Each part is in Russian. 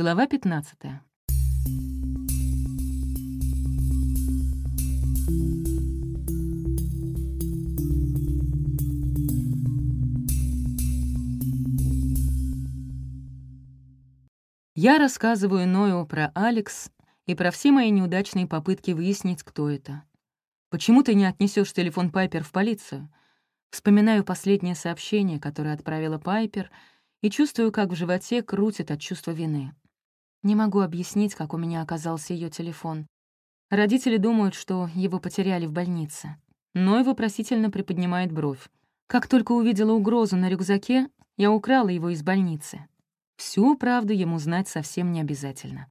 Глава 15. Я рассказываю Ною про Алекс и про все мои неудачные попытки выяснить, кто это. Почему ты не отнесешь телефон Пайпер в полицию? Вспоминаю последнее сообщение, которое отправила Пайпер, и чувствую, как в животе крутит от чувства вины. Не могу объяснить, как у меня оказался ее телефон. Родители думают, что его потеряли в больнице. но Ной вопросительно приподнимает бровь. Как только увидела угрозу на рюкзаке, я украла его из больницы. Всю правду ему знать совсем не обязательно.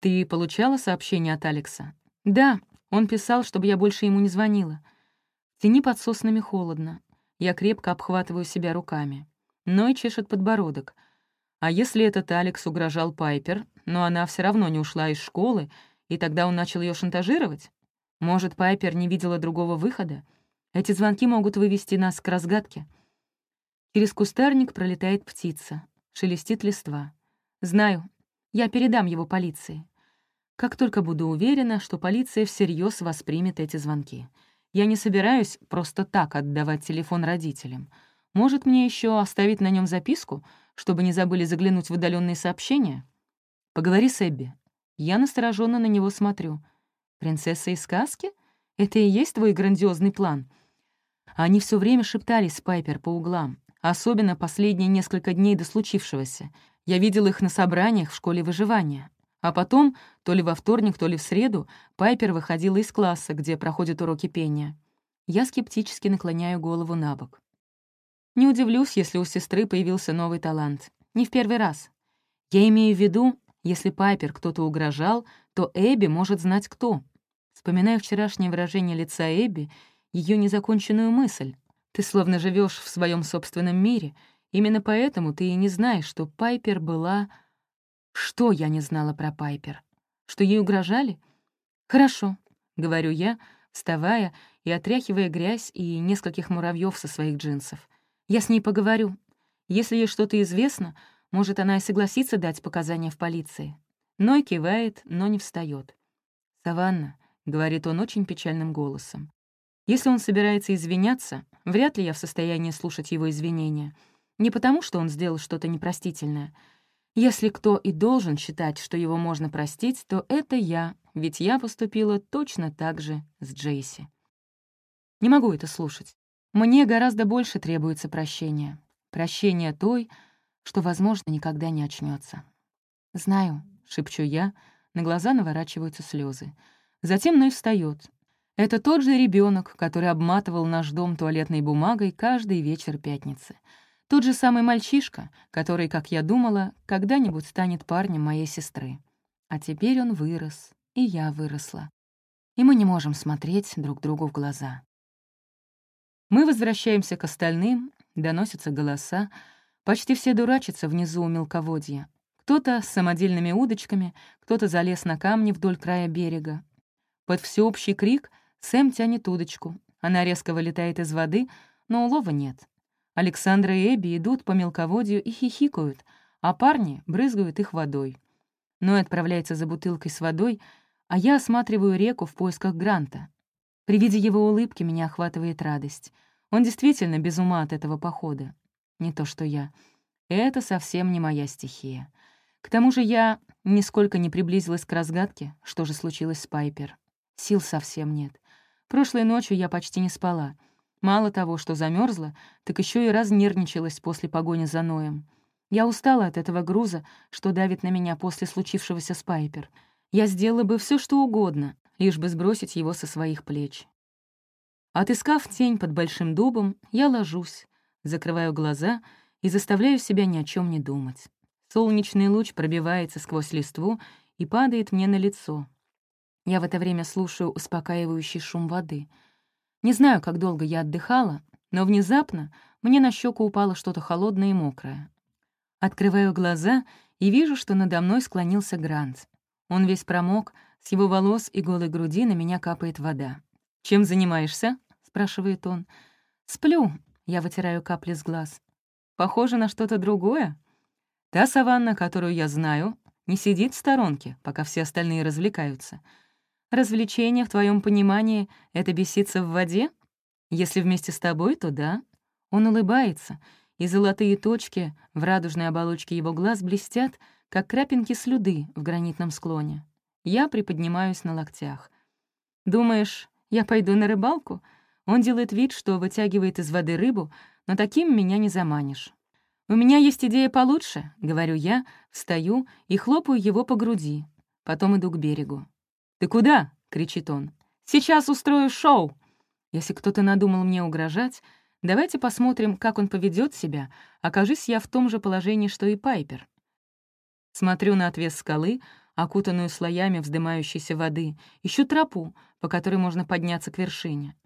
«Ты получала сообщение от Алекса?» «Да, он писал, чтобы я больше ему не звонила. В тени под соснами холодно. Я крепко обхватываю себя руками. Ной чешет подбородок. А если этот Алекс угрожал Пайпер, но она все равно не ушла из школы, и тогда он начал ее шантажировать? Может, Пайпер не видела другого выхода? Эти звонки могут вывести нас к разгадке. Через кустарник пролетает птица, шелестит листва. Знаю, я передам его полиции. Как только буду уверена, что полиция всерьез воспримет эти звонки. Я не собираюсь просто так отдавать телефон родителям. Может, мне еще оставить на нем записку, чтобы не забыли заглянуть в удаленные сообщения? Поговори с Эбби». Я настороженно на него смотрю. «Принцесса из сказки? Это и есть твой грандиозный план?» Они все время шептались с Пайпер по углам, особенно последние несколько дней до случившегося. Я видел их на собраниях в школе выживания. А потом, то ли во вторник, то ли в среду, Пайпер выходила из класса, где проходят уроки пения. Я скептически наклоняю голову на бок. Не удивлюсь, если у сестры появился новый талант. Не в первый раз. Я имею в виду, если Пайпер кто-то угрожал, то Эбби может знать кто. Вспоминая вчерашнее выражение лица Эбби, ее незаконченную мысль. «Ты словно живешь в своем собственном мире. Именно поэтому ты и не знаешь, что Пайпер была...» «Что я не знала про Пайпер? Что ей угрожали?» «Хорошо», — говорю я, вставая и отряхивая грязь и нескольких муравьев со своих джинсов. «Я с ней поговорю. Если ей что-то известно, может, она и согласится дать показания в полиции. Ной кивает, но не встает. «Саванна», — говорит он очень печальным голосом. «Если он собирается извиняться, вряд ли я в состоянии слушать его извинения. Не потому, что он сделал что-то непростительное. Если кто и должен считать, что его можно простить, то это я, ведь я поступила точно так же с Джейси. Не могу это слушать. Мне гораздо больше требуется прощения. Прощения той, что, возможно, никогда не очнется. «Знаю», — шепчу я, на глаза наворачиваются слезы. Затем Ной встает. Это тот же ребенок, который обматывал наш дом туалетной бумагой каждый вечер пятницы. Тот же самый мальчишка, который, как я думала, когда-нибудь станет парнем моей сестры. А теперь он вырос, и я выросла. И мы не можем смотреть друг другу в глаза. Мы возвращаемся к остальным, доносятся голоса, Почти все дурачатся внизу у мелководья. Кто-то с самодельными удочками, кто-то залез на камни вдоль края берега. Под всеобщий крик Сэм тянет удочку. Она резко вылетает из воды, но улова нет. Александра и Эбби идут по мелководью и хихикают, а парни брызгают их водой. Ной отправляется за бутылкой с водой, а я осматриваю реку в поисках Гранта. При виде его улыбки меня охватывает радость. Он действительно без ума от этого похода не то что я. Это совсем не моя стихия. К тому же я нисколько не приблизилась к разгадке, что же случилось с Пайпер. Сил совсем нет. Прошлой ночью я почти не спала. Мало того, что замерзла, так еще и разнервничалась после погони за Ноем. Я устала от этого груза, что давит на меня после случившегося с Пайпер. Я сделала бы все, что угодно, лишь бы сбросить его со своих плеч. Отыскав тень под большим дубом, я ложусь, Закрываю глаза и заставляю себя ни о чем не думать. Солнечный луч пробивается сквозь листву и падает мне на лицо. Я в это время слушаю успокаивающий шум воды. Не знаю, как долго я отдыхала, но внезапно мне на щеку упало что-то холодное и мокрое. Открываю глаза и вижу, что надо мной склонился Грант. Он весь промок, с его волос и голой груди на меня капает вода. «Чем занимаешься?» — спрашивает он. «Сплю, я вытираю капли с глаз. «Похоже на что-то другое?» «Та саванна, которую я знаю, не сидит в сторонке, пока все остальные развлекаются. Развлечение, в твоем понимании, — это беситься в воде? Если вместе с тобой, то да. Он улыбается, и золотые точки в радужной оболочке его глаз блестят, как крапинки слюды в гранитном склоне. Я приподнимаюсь на локтях. «Думаешь, я пойду на рыбалку?» Он делает вид, что вытягивает из воды рыбу, но таким меня не заманишь. «У меня есть идея получше», — говорю я, встаю и хлопаю его по груди. Потом иду к берегу. «Ты куда?» — кричит он. «Сейчас устрою шоу!» Если кто-то надумал мне угрожать, давайте посмотрим, как он поведет себя, окажись я в том же положении, что и Пайпер. Смотрю на отвес скалы, окутанную слоями вздымающейся воды, ищу тропу, по которой можно подняться к вершине.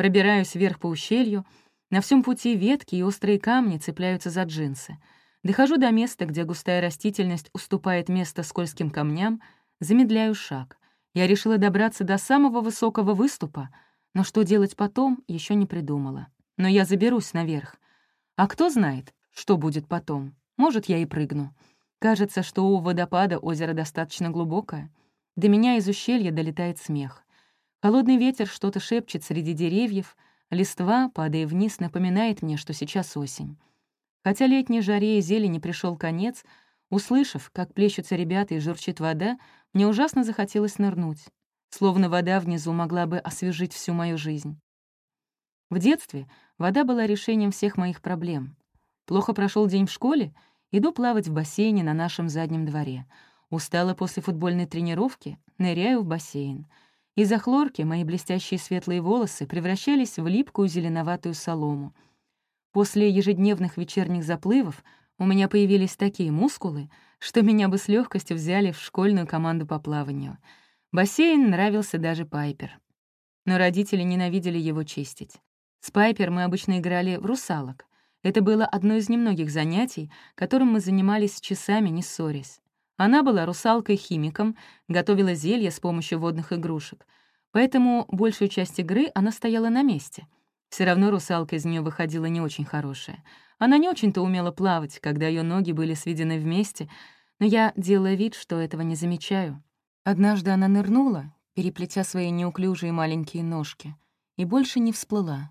Пробираюсь вверх по ущелью. На всем пути ветки и острые камни цепляются за джинсы. Дохожу до места, где густая растительность уступает место скользким камням, замедляю шаг. Я решила добраться до самого высокого выступа, но что делать потом, еще не придумала. Но я заберусь наверх. А кто знает, что будет потом? Может, я и прыгну. Кажется, что у водопада озеро достаточно глубокое. До меня из ущелья долетает смех. Холодный ветер что-то шепчет среди деревьев, листва, падая вниз, напоминает мне, что сейчас осень. Хотя летней жаре и зелени пришел конец, услышав, как плещутся ребята и журчит вода, мне ужасно захотелось нырнуть, словно вода внизу могла бы освежить всю мою жизнь. В детстве вода была решением всех моих проблем. Плохо прошел день в школе, иду плавать в бассейне на нашем заднем дворе. Устала после футбольной тренировки, ныряю в бассейн — из-за хлорки мои блестящие светлые волосы превращались в липкую зеленоватую солому. После ежедневных вечерних заплывов у меня появились такие мускулы, что меня бы с легкостью взяли в школьную команду по плаванию. Бассейн нравился даже Пайпер. Но родители ненавидели его чистить. С Пайпер мы обычно играли в русалок. Это было одно из немногих занятий, которым мы занимались часами, не ссорясь. Она была русалкой-химиком, готовила зелья с помощью водных игрушек. Поэтому большую часть игры она стояла на месте. Все равно русалка из нее выходила не очень хорошая. Она не очень-то умела плавать, когда ее ноги были сведены вместе, но я делала вид, что этого не замечаю. Однажды она нырнула, переплетя свои неуклюжие маленькие ножки, и больше не всплыла.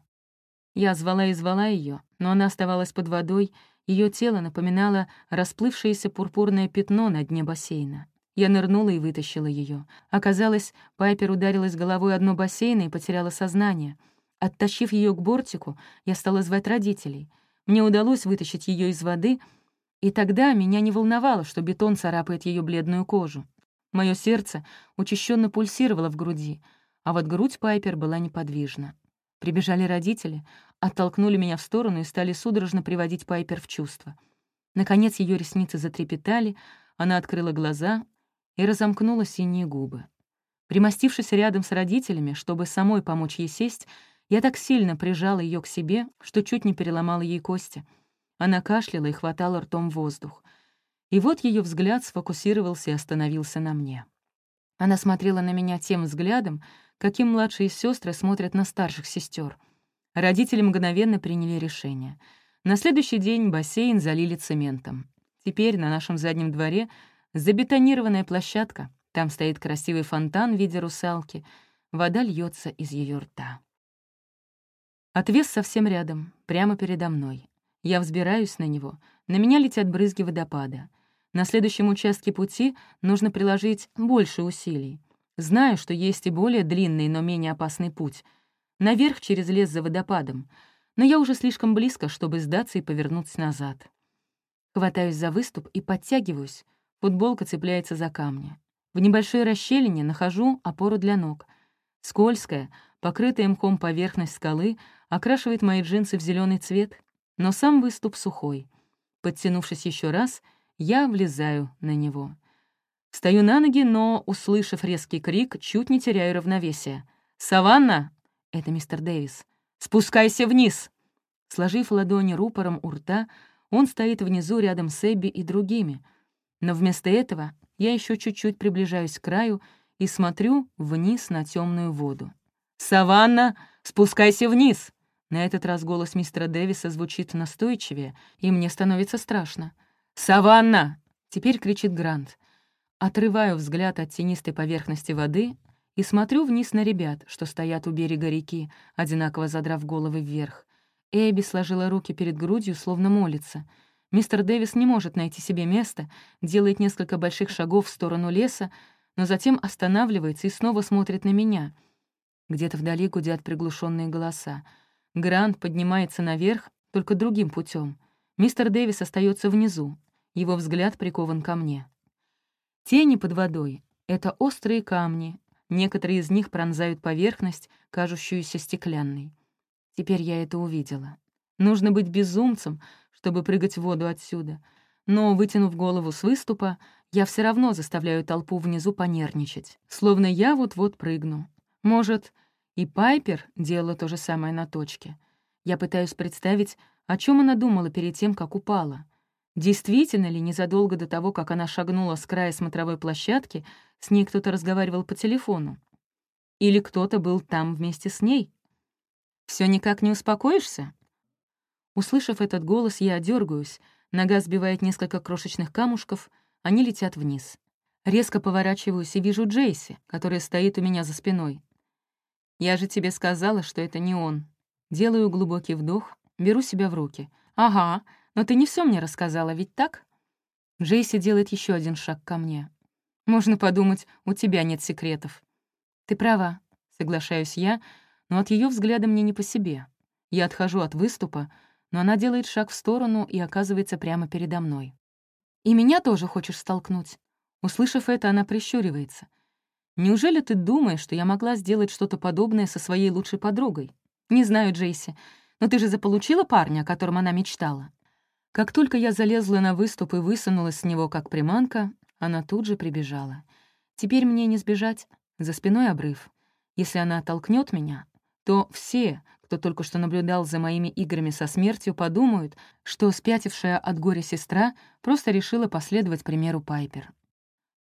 Я звала и звала ее, но она оставалась под водой — ее тело напоминало расплывшееся пурпурное пятно на дне бассейна. Я нырнула и вытащила ее. Оказалось, Пайпер ударилась головой одно бассейна и потеряла сознание. Оттащив ее к бортику, я стала звать родителей. Мне удалось вытащить ее из воды, и тогда меня не волновало, что бетон царапает ее бледную кожу. Мое сердце учащенно пульсировало в груди, а вот грудь Пайпер была неподвижна. Прибежали родители, оттолкнули меня в сторону и стали судорожно приводить Пайпер в чувство. Наконец ее ресницы затрепетали, она открыла глаза и разомкнула синие губы. Примостившись рядом с родителями, чтобы самой помочь ей сесть, я так сильно прижала ее к себе, что чуть не переломала ей кости. Она кашляла и хватала ртом воздух. И вот ее взгляд сфокусировался и остановился на мне. Она смотрела на меня тем взглядом, каким младшие сестры смотрят на старших сестер. Родители мгновенно приняли решение. На следующий день бассейн залили цементом. Теперь на нашем заднем дворе забетонированная площадка. Там стоит красивый фонтан в виде русалки. Вода льется из ее рта. Отвес совсем рядом, прямо передо мной. Я взбираюсь на него. На меня летят брызги водопада. На следующем участке пути нужно приложить больше усилий. Знаю, что есть и более длинный, но менее опасный путь. Наверх через лес за водопадом. Но я уже слишком близко, чтобы сдаться и повернуть назад. Хватаюсь за выступ и подтягиваюсь. Футболка цепляется за камни. В небольшой расщелине нахожу опору для ног. Скользкая, покрытая мхом поверхность скалы окрашивает мои джинсы в зеленый цвет, но сам выступ сухой. Подтянувшись еще раз, я влезаю на него — Стою на ноги, но, услышав резкий крик, чуть не теряю равновесие. «Саванна!» — это мистер Дэвис. «Спускайся вниз!» Сложив ладони рупором у рта, он стоит внизу рядом с Эбби и другими. Но вместо этого я еще чуть-чуть приближаюсь к краю и смотрю вниз на темную воду. «Саванна, спускайся вниз!» На этот раз голос мистера Дэвиса звучит настойчивее, и мне становится страшно. «Саванна!» — теперь кричит Грант. Отрываю взгляд от тенистой поверхности воды и смотрю вниз на ребят, что стоят у берега реки, одинаково задрав головы вверх. Эбби сложила руки перед грудью, словно молится. Мистер Дэвис не может найти себе места, делает несколько больших шагов в сторону леса, но затем останавливается и снова смотрит на меня. Где-то вдали гудят приглушенные голоса. Грант поднимается наверх, только другим путем. Мистер Дэвис остается внизу. Его взгляд прикован ко мне. Тени под водой — это острые камни, некоторые из них пронзают поверхность, кажущуюся стеклянной. Теперь я это увидела. Нужно быть безумцем, чтобы прыгать в воду отсюда. Но, вытянув голову с выступа, я все равно заставляю толпу внизу понервничать, словно я вот-вот прыгну. Может, и Пайпер делала то же самое на точке. Я пытаюсь представить, о чем она думала перед тем, как упала. Действительно ли незадолго до того, как она шагнула с края смотровой площадки, с ней кто-то разговаривал по телефону? Или кто-то был там вместе с ней? Все никак не успокоишься?» Услышав этот голос, я дергаюсь, нога сбивает несколько крошечных камушков, они летят вниз. Резко поворачиваюсь и вижу Джейси, который стоит у меня за спиной. «Я же тебе сказала, что это не он». Делаю глубокий вдох, беру себя в руки. «Ага, Но ты не все мне рассказала, ведь так?» Джейси делает еще один шаг ко мне. «Можно подумать, у тебя нет секретов». «Ты права», — соглашаюсь я, но от ее взгляда мне не по себе. Я отхожу от выступа, но она делает шаг в сторону и оказывается прямо передо мной. «И меня тоже хочешь столкнуть?» Услышав это, она прищуривается. «Неужели ты думаешь, что я могла сделать что-то подобное со своей лучшей подругой? Не знаю, Джейси, но ты же заполучила парня, о котором она мечтала?» Как только я залезла на выступ и высунула с него, как приманка, она тут же прибежала. Теперь мне не сбежать, за спиной обрыв. Если она оттолкнет меня, то все, кто только что наблюдал за моими играми со смертью, подумают, что спятившая от горя сестра просто решила последовать примеру Пайпер.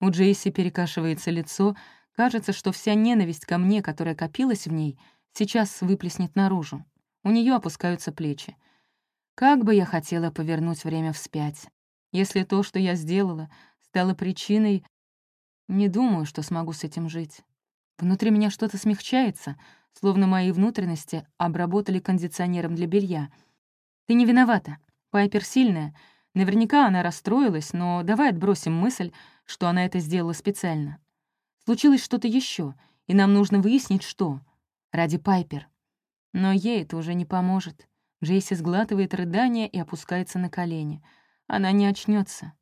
У Джейси перекашивается лицо, кажется, что вся ненависть ко мне, которая копилась в ней, сейчас выплеснет наружу. У нее опускаются плечи — как бы я хотела повернуть время вспять. Если то, что я сделала, стало причиной, не думаю, что смогу с этим жить. Внутри меня что-то смягчается, словно мои внутренности обработали кондиционером для белья. Ты не виновата. Пайпер сильная. Наверняка она расстроилась, но давай отбросим мысль, что она это сделала специально. Случилось что-то еще, и нам нужно выяснить, что. Ради Пайпер. Но ей это уже не поможет. Джейси сглатывает рыдание и опускается на колени. Она не очнется.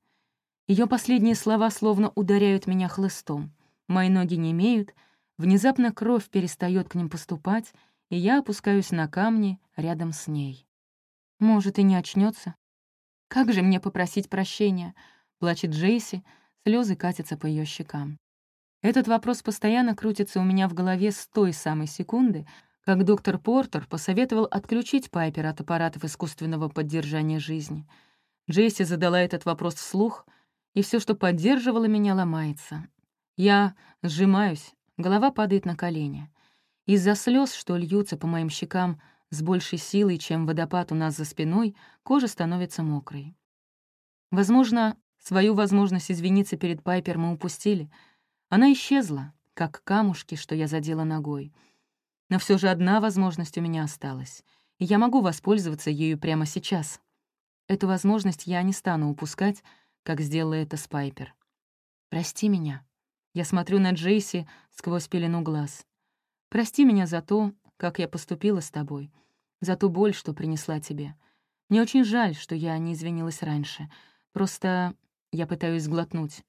Ее последние слова словно ударяют меня хлыстом. Мои ноги не имеют, внезапно кровь перестает к ним поступать, и я опускаюсь на камни рядом с ней. Может, и не очнется. Как же мне попросить прощения? Плачет Джейси, слезы катятся по ее щекам. Этот вопрос постоянно крутится у меня в голове с той самой секунды, как доктор Портер посоветовал отключить Пайпер от аппаратов искусственного поддержания жизни. Джесси задала этот вопрос вслух, и все, что поддерживало меня, ломается. Я сжимаюсь, голова падает на колени. Из-за слез, что льются по моим щекам с большей силой, чем водопад у нас за спиной, кожа становится мокрой. Возможно, свою возможность извиниться перед Пайпер мы упустили. Она исчезла, как камушки, что я задела ногой — но все же одна возможность у меня осталась. И я могу воспользоваться ею прямо сейчас. Эту возможность я не стану упускать, как сделала это Спайпер. «Прости меня». Я смотрю на Джейси сквозь пелену глаз. «Прости меня за то, как я поступила с тобой, за ту боль, что принесла тебе. Мне очень жаль, что я не извинилась раньше. Просто я пытаюсь глотнуть.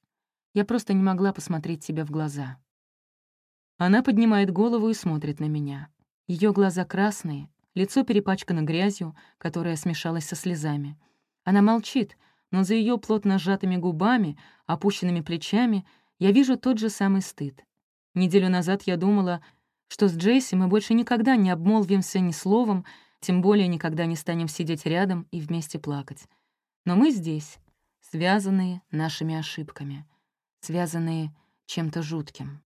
Я просто не могла посмотреть тебе в глаза». Она поднимает голову и смотрит на меня. Ее глаза красные, лицо перепачкано грязью, которая смешалась со слезами. Она молчит, но за ее плотно сжатыми губами, опущенными плечами, я вижу тот же самый стыд. Неделю назад я думала, что с Джейси мы больше никогда не обмолвимся ни словом, тем более никогда не станем сидеть рядом и вместе плакать. Но мы здесь, связанные нашими ошибками, связанные чем-то жутким.